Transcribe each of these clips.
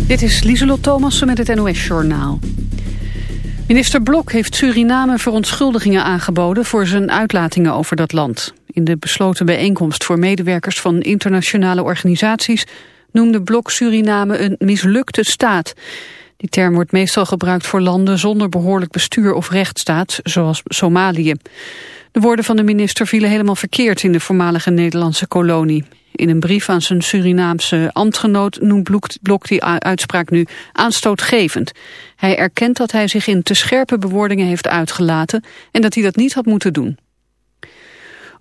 Dit is Lieselot Thomassen met het NOS-journaal. Minister Blok heeft Suriname verontschuldigingen aangeboden... voor zijn uitlatingen over dat land. In de besloten bijeenkomst voor medewerkers van internationale organisaties... noemde Blok Suriname een mislukte staat. Die term wordt meestal gebruikt voor landen zonder behoorlijk bestuur of rechtsstaat... zoals Somalië. De woorden van de minister vielen helemaal verkeerd in de voormalige Nederlandse kolonie. In een brief aan zijn Surinaamse ambtgenoot noemt Blok die uitspraak nu aanstootgevend. Hij erkent dat hij zich in te scherpe bewoordingen heeft uitgelaten en dat hij dat niet had moeten doen.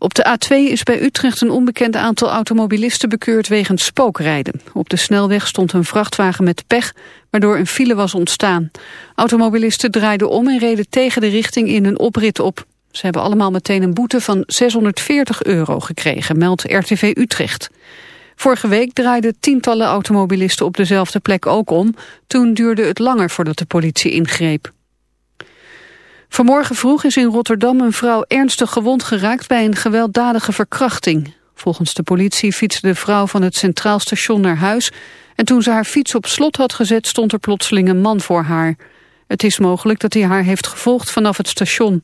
Op de A2 is bij Utrecht een onbekend aantal automobilisten bekeurd wegens spookrijden. Op de snelweg stond een vrachtwagen met pech, waardoor een file was ontstaan. Automobilisten draaiden om en reden tegen de richting in een oprit op. Ze hebben allemaal meteen een boete van 640 euro gekregen, meldt RTV Utrecht. Vorige week draaiden tientallen automobilisten op dezelfde plek ook om. Toen duurde het langer voordat de politie ingreep. Vanmorgen vroeg is in Rotterdam een vrouw ernstig gewond geraakt bij een gewelddadige verkrachting. Volgens de politie fietste de vrouw van het Centraal Station naar huis... en toen ze haar fiets op slot had gezet stond er plotseling een man voor haar. Het is mogelijk dat hij haar heeft gevolgd vanaf het station.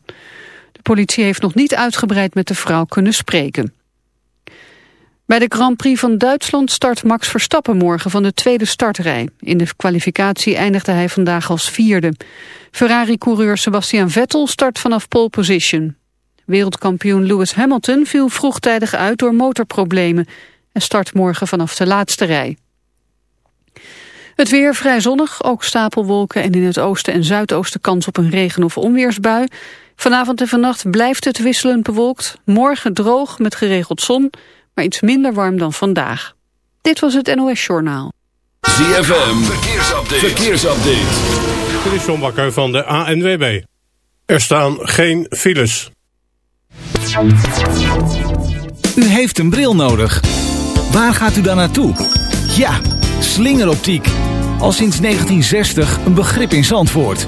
Politie heeft nog niet uitgebreid met de vrouw kunnen spreken. Bij de Grand Prix van Duitsland start Max Verstappen morgen van de tweede startrij. In de kwalificatie eindigde hij vandaag als vierde. Ferrari-coureur Sebastian Vettel start vanaf pole position. Wereldkampioen Lewis Hamilton viel vroegtijdig uit door motorproblemen... en start morgen vanaf de laatste rij. Het weer vrij zonnig, ook stapelwolken en in het oosten en zuidoosten kans op een regen- of onweersbui. Vanavond en vannacht blijft het wisselend bewolkt. Morgen droog met geregeld zon, maar iets minder warm dan vandaag. Dit was het NOS Journaal. ZFM, verkeersupdate. verkeersupdate. Dit is John Bakker van de ANWB. Er staan geen files. U heeft een bril nodig. Waar gaat u dan naartoe? Ja, slingeroptiek. Al sinds 1960 een begrip in Zandvoort.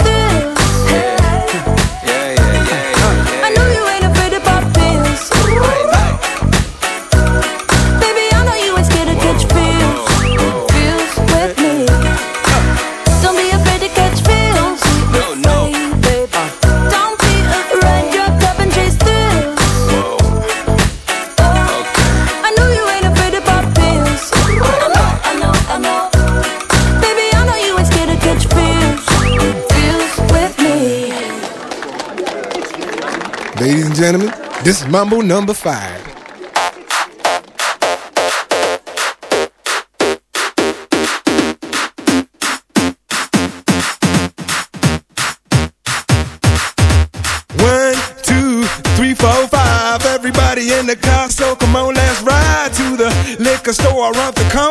Ladies and gentlemen, this is Mambo number five. One, two, three, four, five. Everybody in the car, so come on, let's ride to the liquor store around the corner.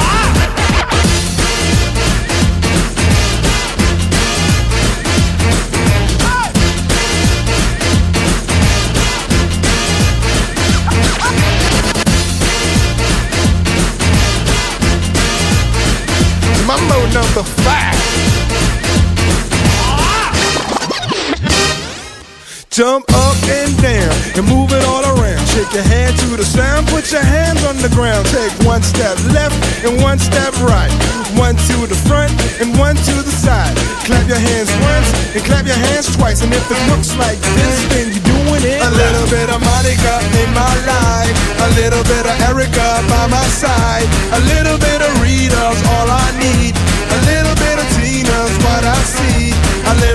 Number five. Jump up and down and move it all around. Shake your hand to the sound, put your hands on the ground. Take one step left and one step right. One to the front and one to the side. Clap your hands once and clap your hands twice. And if it looks like this, then you're doing it. A little bit of Monica in my life. A little bit of Erica by my side. A little bit of Rita's all I need.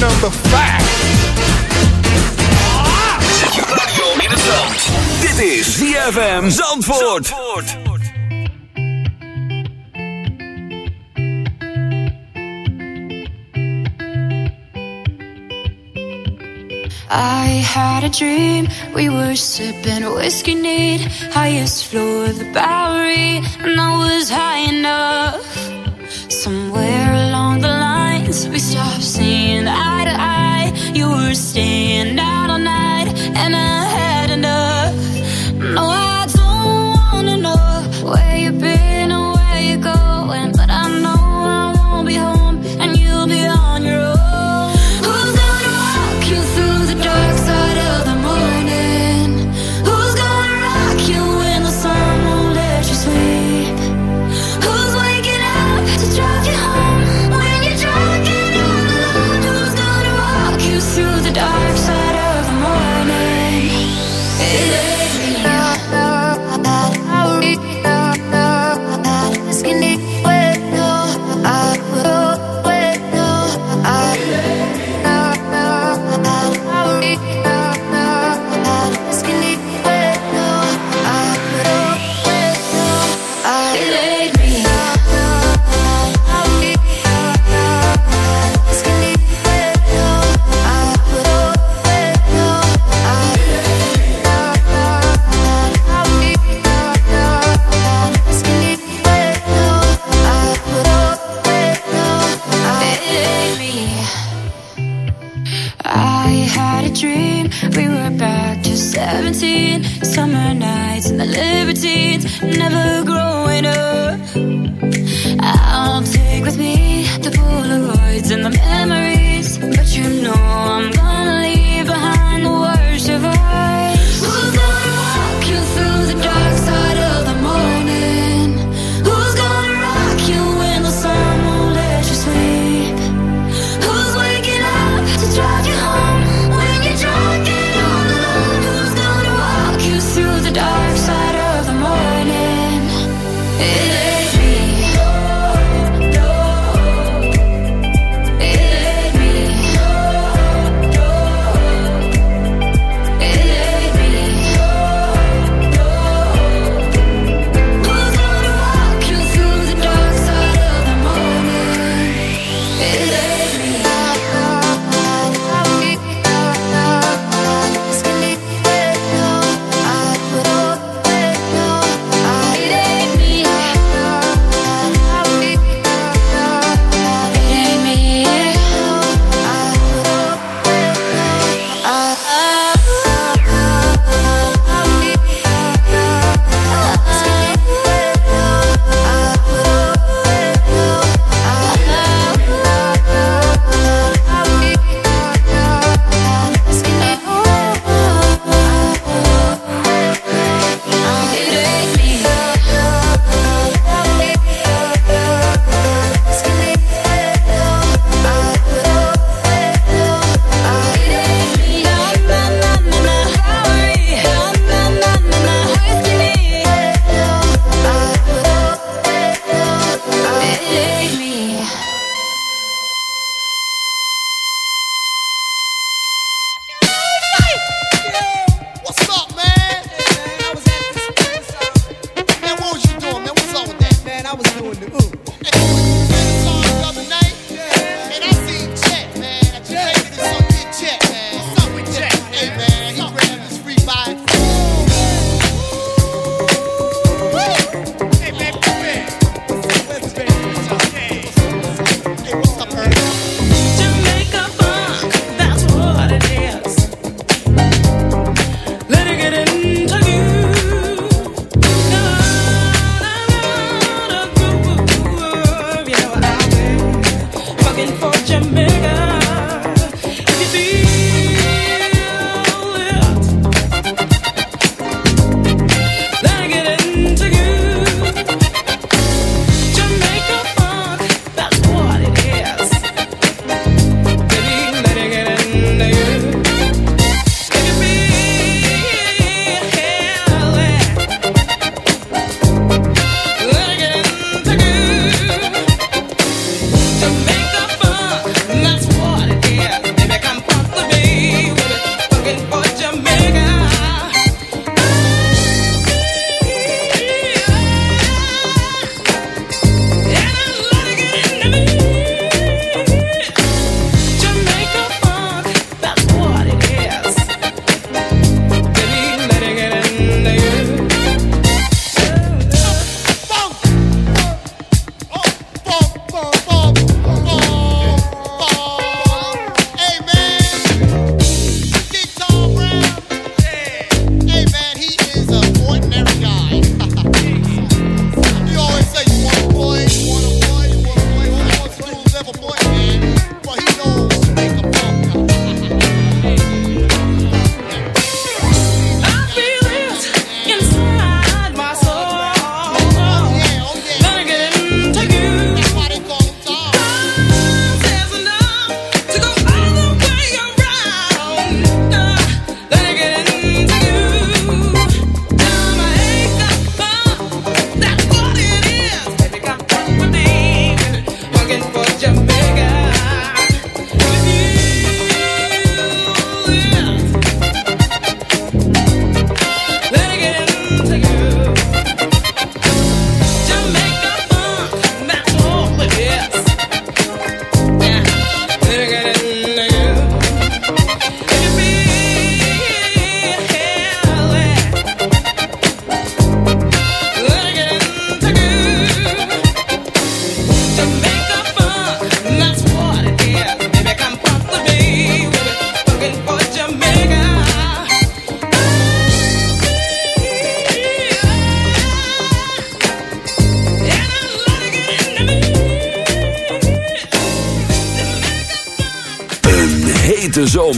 number five. Dit is ZFM Zandvoort. Zandvoort. I had a dream, we were sipping whiskey neat, highest floor of the Bowery, and I was high enough. Somewhere along the lines, we stopped seeing.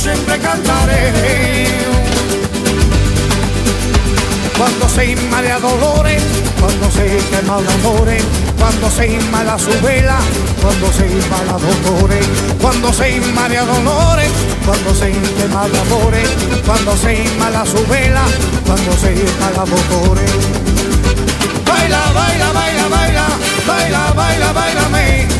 siempre cantaré. Cuando se inmala dolores, cuando se quema de amores, cuando se inmala su vela, cuando se inmala dolores, cuando se inmala dolores, cuando se quema de amores, cuando se inmala su vela, cuando se inmala dolores. Baila, baila, baila, baila, baila, baila, bailame,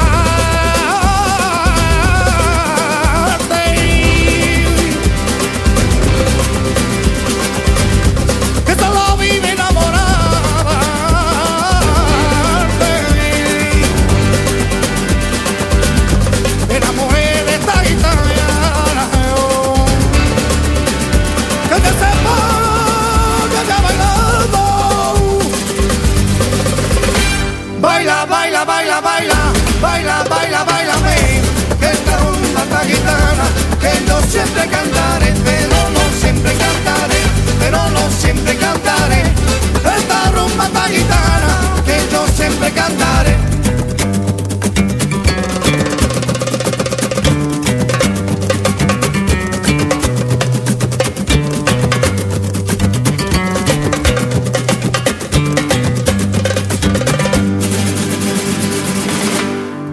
Siempre cantaré, pero no siempre cantaré, pero no siempre cantaré. Esta rumba esta gitana que yo siempre cantaré.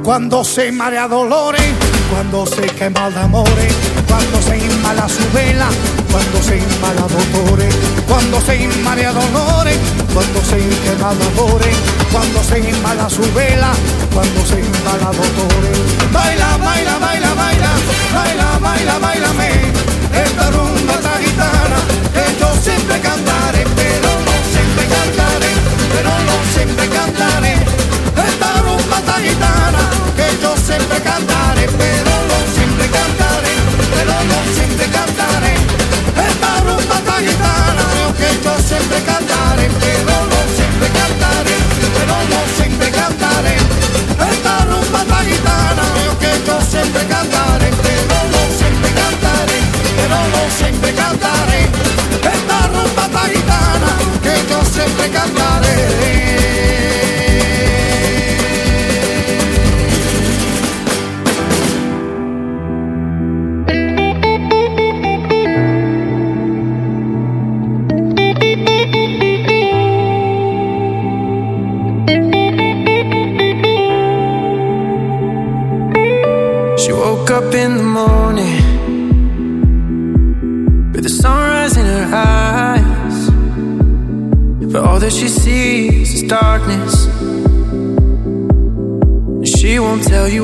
Cuando se marea dolores, cuando se quema de amores, cuando se inmala su vela, cuando se inmala dolores, cuando se inmala dolores, cuando se quema amores, cuando se inmala su vela, cuando se inmala dolores. Baila, baila, baila, baila, baila, baila, bailame, esta rumba esta gitana que yo siempre cantaré, siempre cantaré,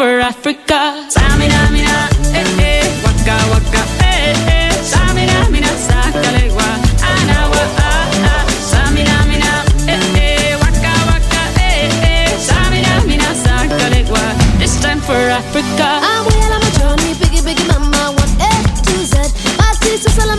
for Africa. Samina, mina, eh, eh, waka, waka, eh, eh. Samina, mina, sakalewa, anawa, ah, ah. Samina, mina, eh, eh, waka, waka, eh, eh. Samina, mina, sakalewa, this time for Africa. I'm well on my journey, biggie, biggie, mama, one, eh, two, Z. My sister's all on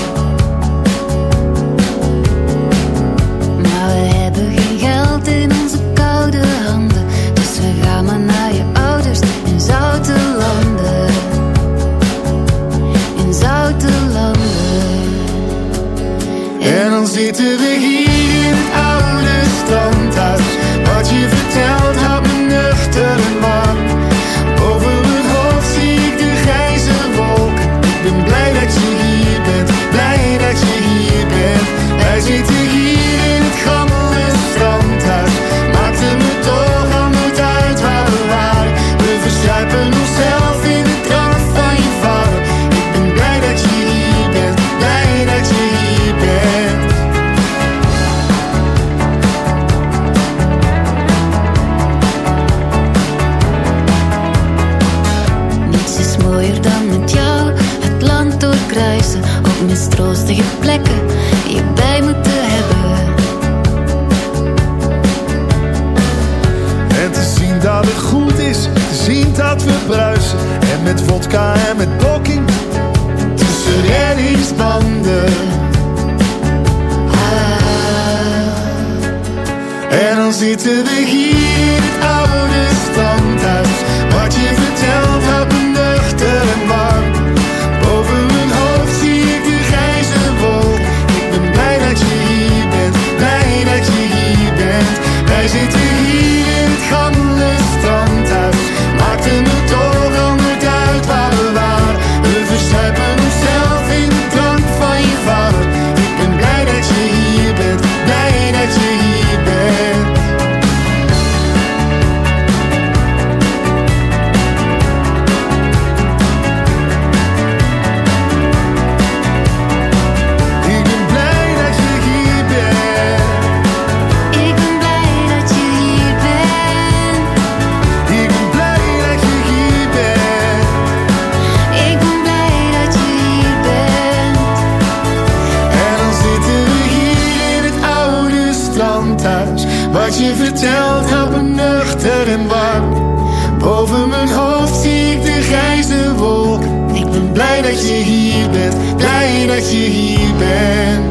met vodka en met blokking tussen reddingsbanden. Ah. En dan zitten we hier, het oude standaard. Wat je vertelt. ik zie hier ben.